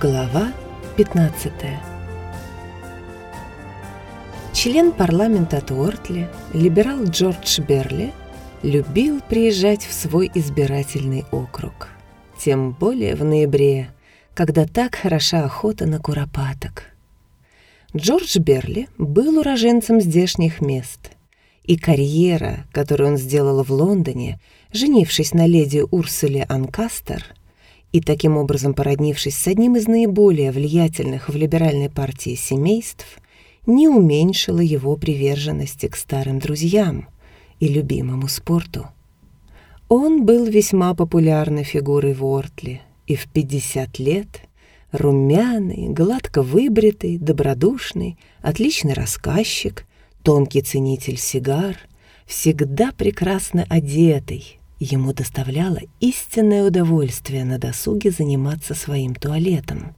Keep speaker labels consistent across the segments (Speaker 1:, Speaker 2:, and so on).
Speaker 1: Глава 15 Член парламента от Уортли, либерал Джордж Берли, любил приезжать в свой избирательный округ. Тем более в ноябре, когда так хороша охота на куропаток. Джордж Берли был уроженцем здешних мест, и карьера, которую он сделал в Лондоне, женившись на леди Урсуле Анкастер – и таким образом породнившись с одним из наиболее влиятельных в либеральной партии семейств, не уменьшила его приверженности к старым друзьям и любимому спорту. Он был весьма популярной фигурой в Ортли и в 50 лет румяный, гладко выбритый, добродушный, отличный рассказчик, тонкий ценитель сигар, всегда прекрасно одетый, Ему доставляло истинное удовольствие на досуге заниматься своим туалетом.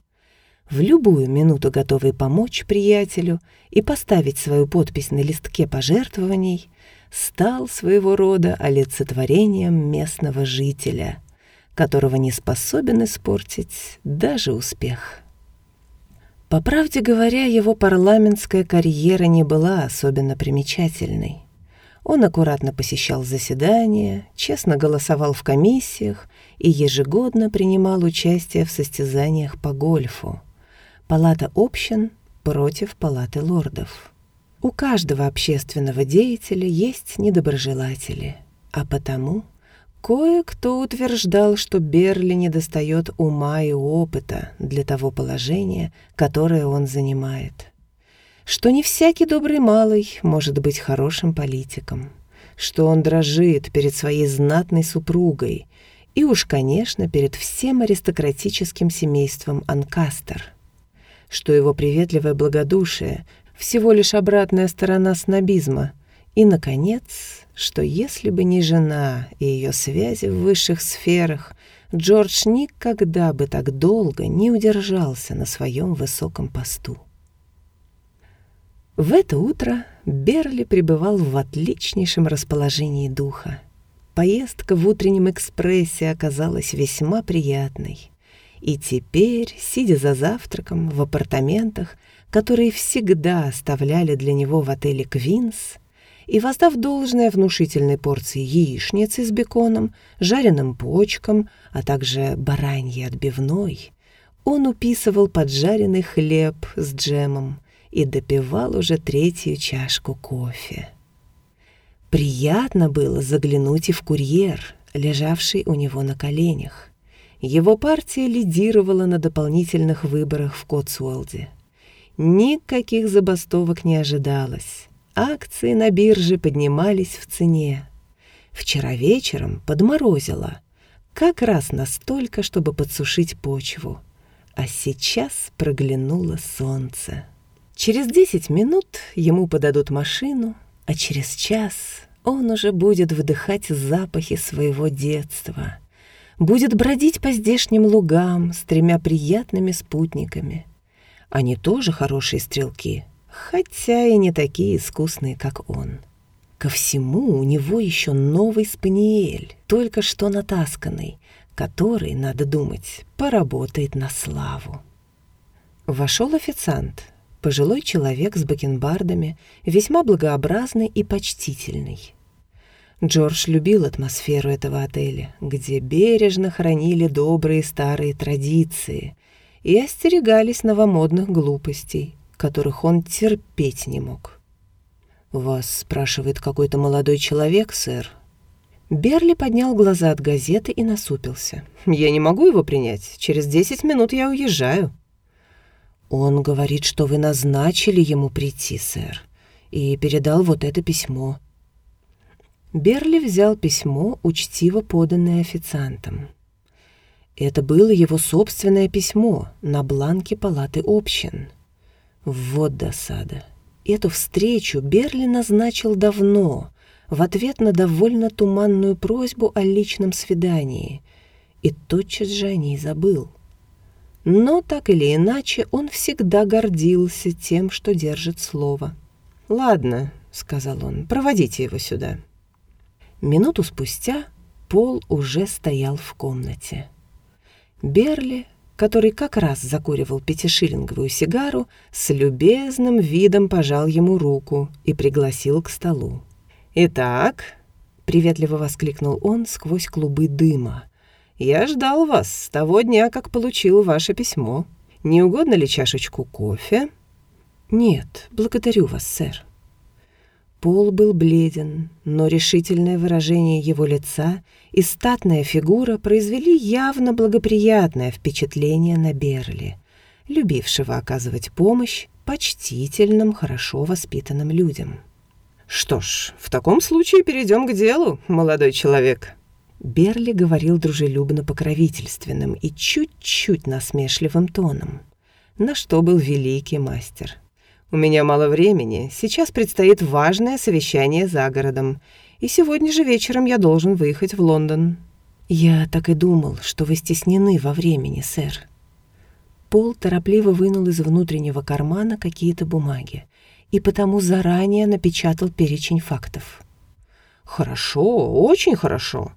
Speaker 1: В любую минуту готовый помочь приятелю и поставить свою подпись на листке пожертвований, стал своего рода олицетворением местного жителя, которого не способен испортить даже успех. По правде говоря, его парламентская карьера не была особенно примечательной. Он аккуратно посещал заседания, честно голосовал в комиссиях и ежегодно принимал участие в состязаниях по гольфу. Палата общин против палаты лордов. У каждого общественного деятеля есть недоброжелатели, а потому кое-кто утверждал, что Берли недостает ума и опыта для того положения, которое он занимает что не всякий добрый малый может быть хорошим политиком, что он дрожит перед своей знатной супругой и уж, конечно, перед всем аристократическим семейством Анкастер, что его приветливое благодушие — всего лишь обратная сторона снобизма, и, наконец, что если бы не жена и ее связи в высших сферах, Джордж никогда бы так долго не удержался на своем высоком посту. В это утро Берли пребывал в отличнейшем расположении духа. Поездка в утреннем экспрессе оказалась весьма приятной. И теперь, сидя за завтраком в апартаментах, которые всегда оставляли для него в отеле «Квинс», и воздав должное внушительной порции яичницы с беконом, жареным почком, а также бараньей отбивной, он уписывал поджаренный хлеб с джемом, и допивал уже третью чашку кофе. Приятно было заглянуть и в курьер, лежавший у него на коленях. Его партия лидировала на дополнительных выборах в Котсуолде. Никаких забастовок не ожидалось. Акции на бирже поднимались в цене. Вчера вечером подморозило. Как раз настолько, чтобы подсушить почву. А сейчас проглянуло солнце. Через десять минут ему подадут машину, а через час он уже будет вдыхать запахи своего детства, будет бродить по здешним лугам с тремя приятными спутниками. Они тоже хорошие стрелки, хотя и не такие искусные, как он. Ко всему у него еще новый спаниель, только что натасканный, который, надо думать, поработает на славу. Вошел официант — Пожилой человек с бакенбардами, весьма благообразный и почтительный. Джордж любил атмосферу этого отеля, где бережно хранили добрые старые традиции и остерегались новомодных глупостей, которых он терпеть не мог. «Вас спрашивает какой-то молодой человек, сэр?» Берли поднял глаза от газеты и насупился. «Я не могу его принять. Через десять минут я уезжаю». «Он говорит, что вы назначили ему прийти, сэр, и передал вот это письмо». Берли взял письмо, учтиво поданное официантом. Это было его собственное письмо на бланке палаты общин. Вот досада. Эту встречу Берли назначил давно, в ответ на довольно туманную просьбу о личном свидании, и тотчас же о ней забыл. Но так или иначе он всегда гордился тем, что держит слово. «Ладно», — сказал он, — «проводите его сюда». Минуту спустя Пол уже стоял в комнате. Берли который как раз закуривал пятишиллинговую сигару, с любезным видом пожал ему руку и пригласил к столу. «Итак», — приветливо воскликнул он сквозь клубы дыма, «я ждал вас с того дня, как получил ваше письмо. Не угодно ли чашечку кофе?» «Нет, благодарю вас, сэр». Пол был бледен, но решительное выражение его лица и статная фигура произвели явно благоприятное впечатление на Берли, любившего оказывать помощь почтительным, хорошо воспитанным людям. «Что ж, в таком случае перейдем к делу, молодой человек». Берли говорил дружелюбно-покровительственным и чуть-чуть насмешливым тоном, на что был великий мастер. «У меня мало времени, сейчас предстоит важное совещание за городом, и сегодня же вечером я должен выехать в Лондон». «Я так и думал, что вы стеснены во времени, сэр». Пол торопливо вынул из внутреннего кармана какие-то бумаги и потому заранее напечатал перечень фактов. «Хорошо, очень хорошо», —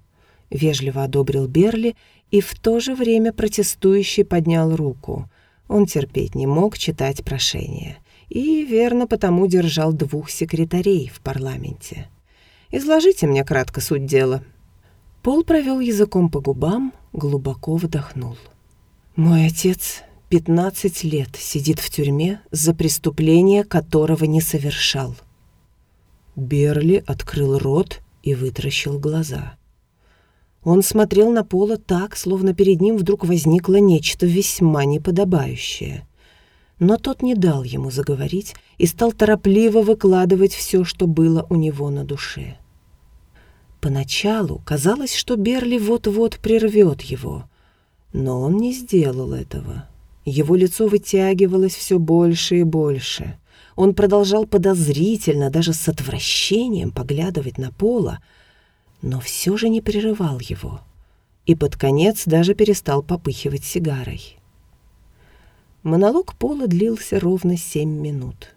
Speaker 1: вежливо одобрил Берли и в то же время протестующий поднял руку. Он терпеть не мог читать прошение и верно потому держал двух секретарей в парламенте. «Изложите мне кратко суть дела». Пол провел языком по губам, глубоко вдохнул. «Мой отец 15 лет сидит в тюрьме за преступление, которого не совершал. Берли открыл рот и вытаращил глаза. Он смотрел на Пола так, словно перед ним вдруг возникло нечто весьма неподобающее. Но тот не дал ему заговорить и стал торопливо выкладывать все, что было у него на душе. Поначалу казалось, что Берли вот-вот прервет его, но он не сделал этого. Его лицо вытягивалось все больше и больше. Он продолжал подозрительно, даже с отвращением поглядывать на Пола, но все же не прерывал его. И под конец даже перестал попыхивать сигарой. Монолог Пола длился ровно семь минут.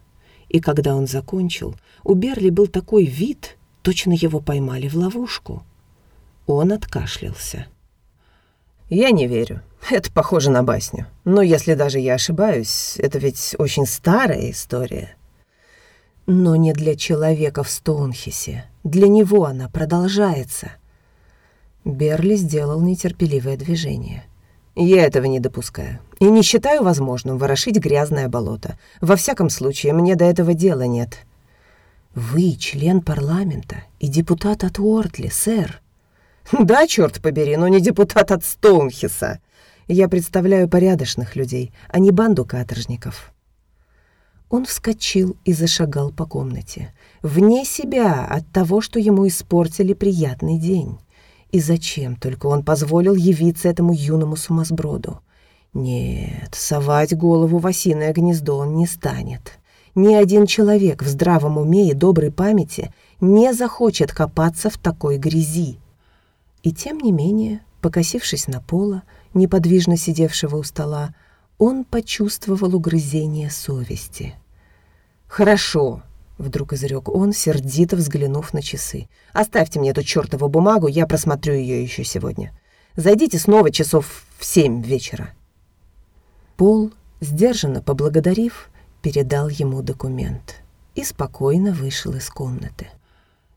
Speaker 1: И когда он закончил, у Берли был такой вид, точно его поймали в ловушку. Он откашлялся. «Я не верю. Это похоже на басню. Но если даже я ошибаюсь, это ведь очень старая история». «Но не для человека в Стоунхисе. Для него она продолжается». Берли сделал нетерпеливое движение. «Я этого не допускаю. И не считаю возможным ворошить грязное болото. Во всяком случае, мне до этого дела нет». «Вы член парламента и депутат от Уортли, сэр», Да, черт побери, но не депутат от Стоунхиса. Я представляю порядочных людей, а не банду каторжников. Он вскочил и зашагал по комнате, вне себя от того, что ему испортили приятный день. И зачем только он позволил явиться этому юному сумасброду? Нет, совать голову в осиное гнездо он не станет. Ни один человек в здравом уме и доброй памяти не захочет копаться в такой грязи. И тем не менее, покосившись на пола, неподвижно сидевшего у стола, он почувствовал угрызение совести. «Хорошо», — вдруг изрек он, сердито взглянув на часы. «Оставьте мне эту чертову бумагу, я просмотрю ее еще сегодня. Зайдите снова часов в семь вечера». Пол, сдержанно поблагодарив, передал ему документ и спокойно вышел из комнаты.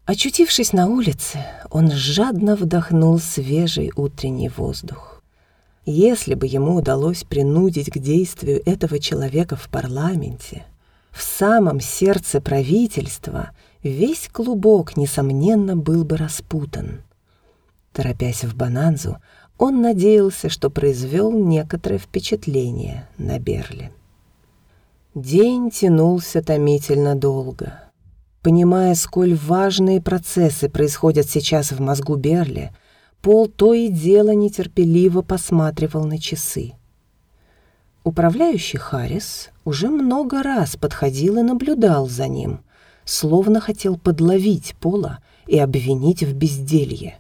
Speaker 1: Очутившись на улице, он жадно вдохнул свежий утренний воздух. Если бы ему удалось принудить к действию этого человека в парламенте, в самом сердце правительства, весь клубок, несомненно, был бы распутан. Торопясь в Бананзу, он надеялся, что произвел некоторое впечатление на Берли. День тянулся томительно долго — Понимая, сколь важные процессы происходят сейчас в мозгу Берли, Пол то и дело нетерпеливо посматривал на часы. Управляющий Харрис уже много раз подходил и наблюдал за ним, словно хотел подловить Пола и обвинить в безделье.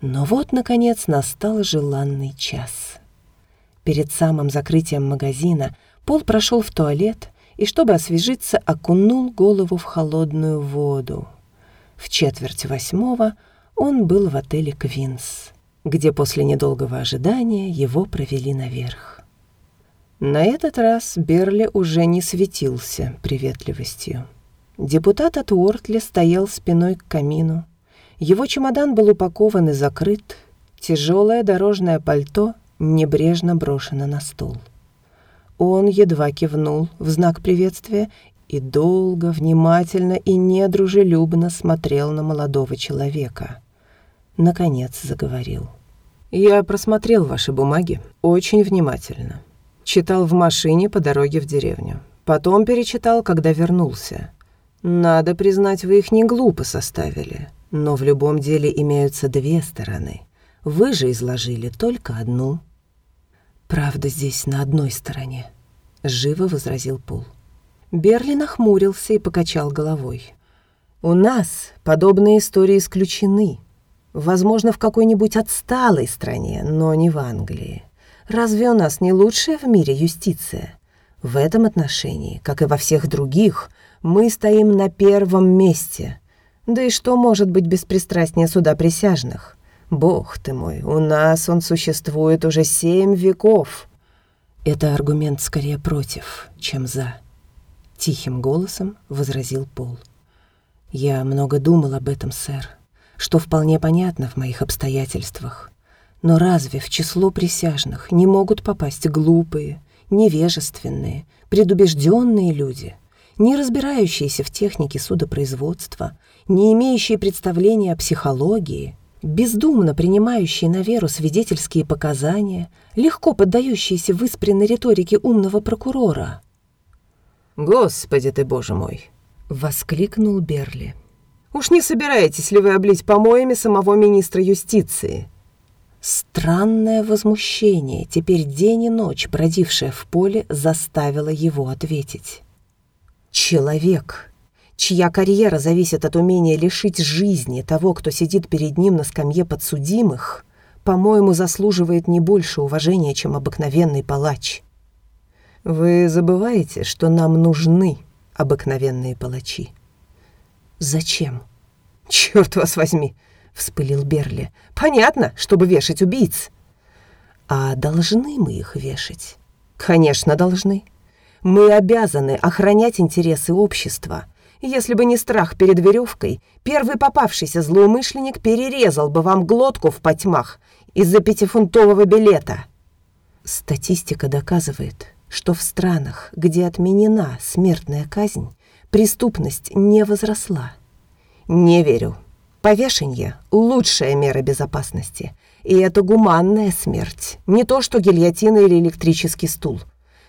Speaker 1: Но вот, наконец, настал желанный час. Перед самым закрытием магазина Пол прошел в туалет и, чтобы освежиться, окунул голову в холодную воду. В четверть восьмого он был в отеле «Квинс». где после недолгого ожидания его провели наверх. На этот раз Берли уже не светился приветливостью. Депутат от Уортли стоял спиной к камину. Его чемодан был упакован и закрыт, тяжелое дорожное пальто небрежно брошено на стол. Он едва кивнул в знак приветствия и долго, внимательно и недружелюбно смотрел на молодого человека. Наконец заговорил. «Я просмотрел ваши бумаги очень внимательно. Читал в машине по дороге в деревню. Потом перечитал, когда вернулся. Надо признать, вы их не глупо составили. Но в любом деле имеются две стороны. Вы же изложили только одну». «Правда здесь на одной стороне», — живо возразил Пол. Берли нахмурился и покачал головой. «У нас подобные истории исключены. Возможно, в какой-нибудь отсталой стране, но не в Англии. Разве у нас не лучшая в мире юстиция? В этом отношении, как и во всех других, мы стоим на первом месте. Да и что может быть беспристрастнее суда присяжных? Бог ты мой, у нас он существует уже семь веков». Это аргумент скорее против, чем за. Тихим голосом возразил Пол. «Я много думал об этом, сэр, что вполне понятно в моих обстоятельствах. Но разве в число присяжных не могут попасть глупые, невежественные, предубежденные люди, не разбирающиеся в технике судопроизводства, не имеющие представления о психологии, бездумно принимающие на веру свидетельские показания, легко поддающиеся выспренной риторике умного прокурора?» «Господи ты, боже мой!» — воскликнул Берли. «Уж не собираетесь ли вы облить помоями самого министра юстиции?» Странное возмущение, теперь день и ночь бродившее в поле, заставило его ответить. «Человек, чья карьера зависит от умения лишить жизни того, кто сидит перед ним на скамье подсудимых, по-моему, заслуживает не больше уважения, чем обыкновенный палач». Вы забываете, что нам нужны обыкновенные палачи. Зачем? Черт вас возьми, вспылил Берли. Понятно, чтобы вешать убийц. А должны мы их вешать? Конечно, должны. Мы обязаны охранять интересы общества. Если бы не страх перед веревкой, первый попавшийся злоумышленник перерезал бы вам глотку в потьмах из-за пятифунтового билета. Статистика доказывает, что в странах, где отменена смертная казнь, преступность не возросла. Не верю. Повешение — лучшая мера безопасности. И это гуманная смерть, не то что гильотина или электрический стул.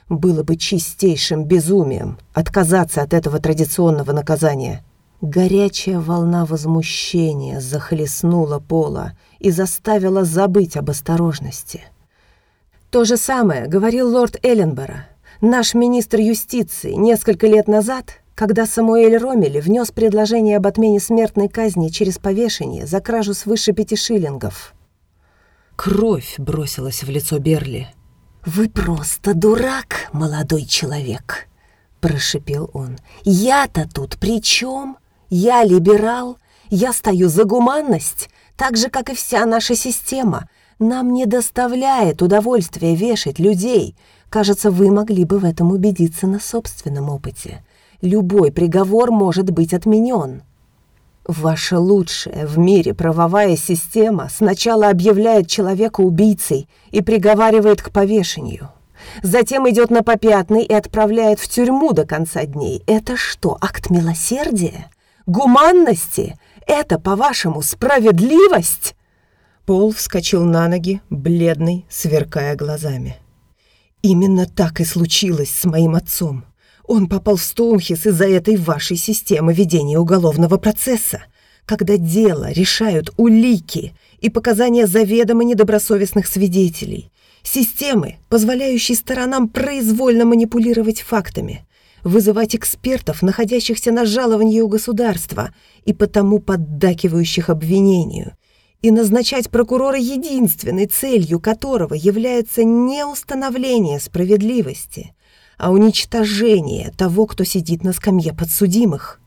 Speaker 1: Было бы чистейшим безумием отказаться от этого традиционного наказания. Горячая волна возмущения захлестнула Пола и заставила забыть об осторожности — то же самое говорил лорд Элленбора, наш министр юстиции, несколько лет назад, когда Самуэль Ромели внес предложение об отмене смертной казни через повешение за кражу свыше пяти шиллингов. Кровь бросилась в лицо Берли. «Вы просто дурак, молодой человек», — прошипел он. «Я-то тут при чем? Я либерал, я стою за гуманность, так же, как и вся наша система, нам не доставляет удовольствия вешать людей. Кажется, вы могли бы в этом убедиться на собственном опыте. Любой приговор может быть отменен. Ваша лучшая в мире правовая система сначала объявляет человека убийцей и приговаривает к повешению. Затем идет на попятный и отправляет в тюрьму до конца дней. Это что, акт милосердия? Гуманности? Это, по-вашему, справедливость? Пол вскочил на ноги, бледный, сверкая глазами. «Именно так и случилось с моим отцом. Он попал в Стоунхис из-за этой вашей системы ведения уголовного процесса, когда дело решают улики и показания заведомо недобросовестных свидетелей, системы, позволяющей сторонам произвольно манипулировать фактами, вызывать экспертов, находящихся на жаловании у государства и потому поддакивающих обвинению, и назначать прокурора единственной целью которого является не установление справедливости, а уничтожение того, кто сидит на скамье подсудимых.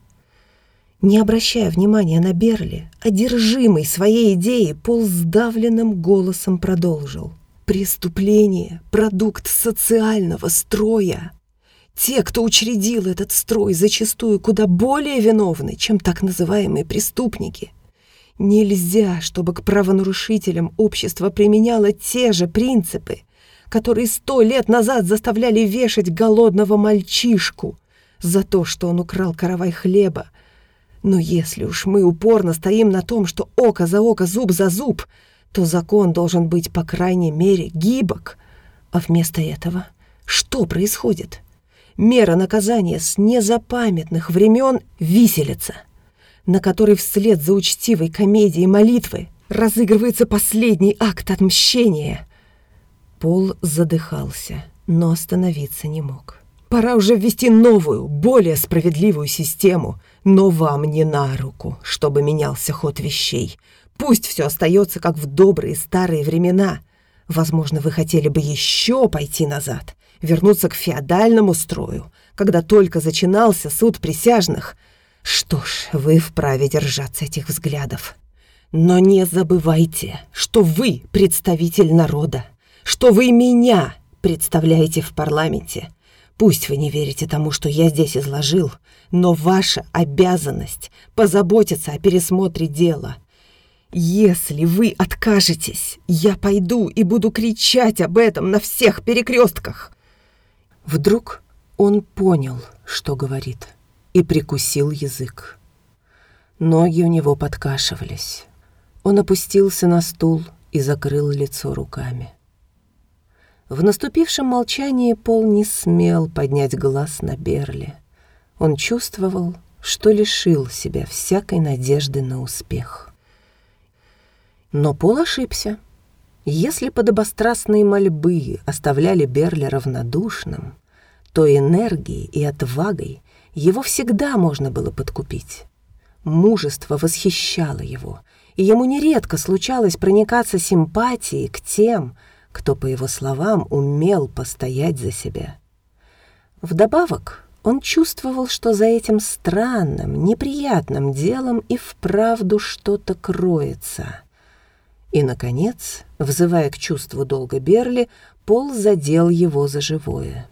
Speaker 1: Не обращая внимания на Берли, одержимый своей идеей, Пол сдавленным голосом продолжил. «Преступление — продукт социального строя. Те, кто учредил этот строй, зачастую куда более виновны, чем так называемые преступники. Нельзя, чтобы к правонарушителям общество применяло те же принципы, которые сто лет назад заставляли вешать голодного мальчишку за то, что он украл каравай хлеба. Но если уж мы упорно стоим на том, что око за око, зуб за зуб, то закон должен быть, по крайней мере, гибок. А вместо этого что происходит? мера наказания с незапамятных времен виселица, на которой вслед за учтивой комедией молитвы разыгрывается последний акт отмщения. Пол задыхался, но остановиться не мог. Пора уже ввести новую, более справедливую систему, но вам не на руку, чтобы менялся ход вещей. Пусть все остается, как в добрые старые времена. Возможно, вы хотели бы еще пойти назад, вернуться к феодальному строю, когда только зачинался суд присяжных. Что ж, вы вправе держаться этих взглядов. Но не забывайте, что вы представитель народа, что вы меня представляете в парламенте. Пусть вы не верите тому, что я здесь изложил, но ваша обязанность позаботиться о пересмотре дела. Если вы откажетесь, я пойду и буду кричать об этом на всех перекрестках. Вдруг он понял, что говорит, и прикусил язык. Ноги у него подкашивались. Он опустился на стул и закрыл лицо руками. В наступившем молчании Пол не смел поднять глаз на Берли. Он чувствовал, что лишил себя всякой надежды на успех. Но Пол ошибся. Если подобострастные мольбы оставляли Берли равнодушным, то энергией и отвагой его всегда можно было подкупить. Мужество восхищало его, и ему нередко случалось проникаться симпатией к тем, кто, по его словам, умел постоять за себя. Вдобавок, он чувствовал, что за этим странным, неприятным делом и вправду что-то кроется — и, наконец, взывая к чувству долга Берли, Пол задел его за живое.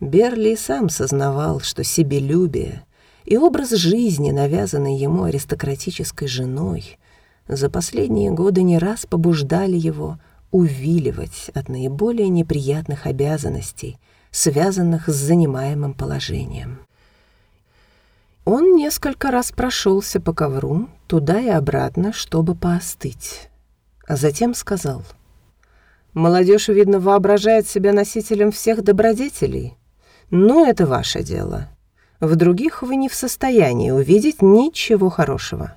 Speaker 1: Берли сам сознавал, что себелюбие и образ жизни, навязанный ему аристократической женой, за последние годы не раз побуждали его увиливать от наиболее неприятных обязанностей, связанных с занимаемым положением. Он несколько раз прошелся по ковру туда и обратно, чтобы поостыть а затем сказал. «Молодежь, видно, воображает себя носителем всех добродетелей. Но это ваше дело. В других вы не в состоянии увидеть ничего хорошего.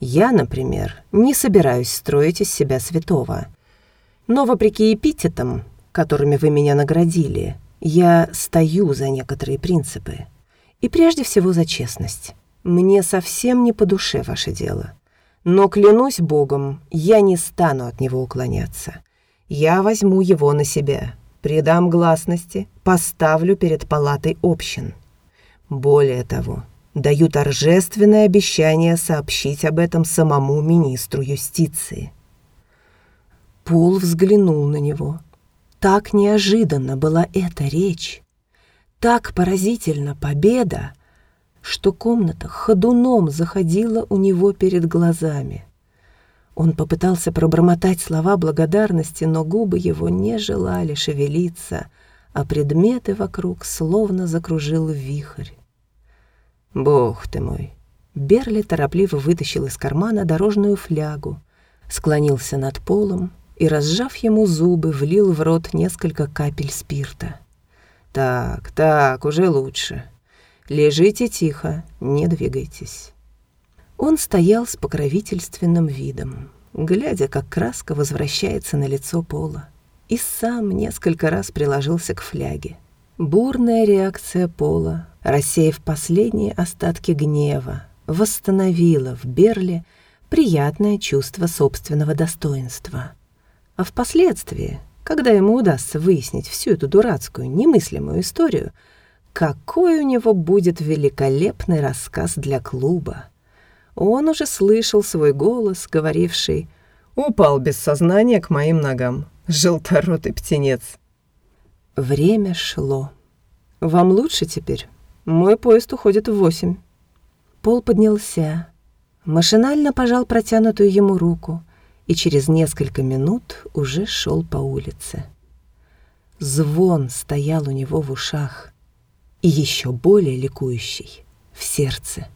Speaker 1: Я, например, не собираюсь строить из себя святого. Но вопреки эпитетам, которыми вы меня наградили, я стою за некоторые принципы. И прежде всего за честность. Мне совсем не по душе ваше дело. Но, клянусь Богом, я не стану от него уклоняться. Я возьму его на себя, придам гласности, поставлю перед палатой общин. Более того, даю торжественное обещание сообщить об этом самому министру юстиции. Пол взглянул на него. Так неожиданно была эта речь. Так поразительно победа, что комната ходуном заходила у него перед глазами. Он попытался пробормотать слова благодарности, но губы его не желали шевелиться, а предметы вокруг словно закружил вихрь. «Бог ты мой!» Берли торопливо вытащил из кармана дорожную флягу, склонился над полом и, разжав ему зубы, влил в рот несколько капель спирта. «Так, так, уже лучше. Лежите тихо, не двигайтесь». Он стоял с покровительственным видом, глядя, как краска возвращается на лицо Пола, и сам несколько раз приложился к фляге. Бурная реакция Пола, рассеяв последние остатки гнева, восстановила в Берле приятное чувство собственного достоинства. А впоследствии, когда ему удастся выяснить всю эту дурацкую, немыслимую историю, какой у него будет великолепный рассказ для клуба. Он уже слышал свой голос, говоривший «Упал без сознания к моим ногам, желторотый птенец». Время шло. «Вам лучше теперь? Мой поезд уходит в восемь». Пол поднялся, машинально пожал протянутую ему руку и через несколько минут уже шел по улице. Звон стоял у него в ушах и еще более ликующий в сердце.